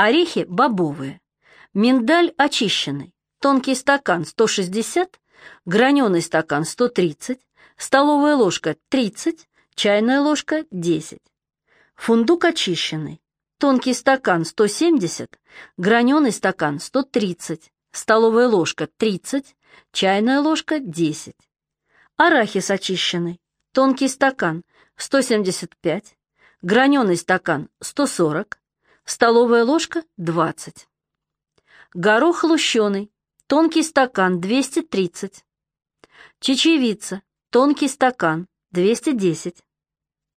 Орехи бобовые. Миндаль очищенный. Тонкий стакан 160, граненый стакан 130, столовая ложка 30, чайная ложка 10. Фундук очищенный. Тонкий стакан 170, граненый стакан 130, столовая ложка 30, чайная ложка 10. Арахис очищенный. Тонкий стакан 175, граненый стакан 140, столовая ложка 20. Горох лущеный, тонкий стакан 230. Чечевица, тонкий стакан 210.